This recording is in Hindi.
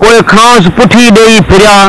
कोई खांस पुठी ॾेई फिरिया।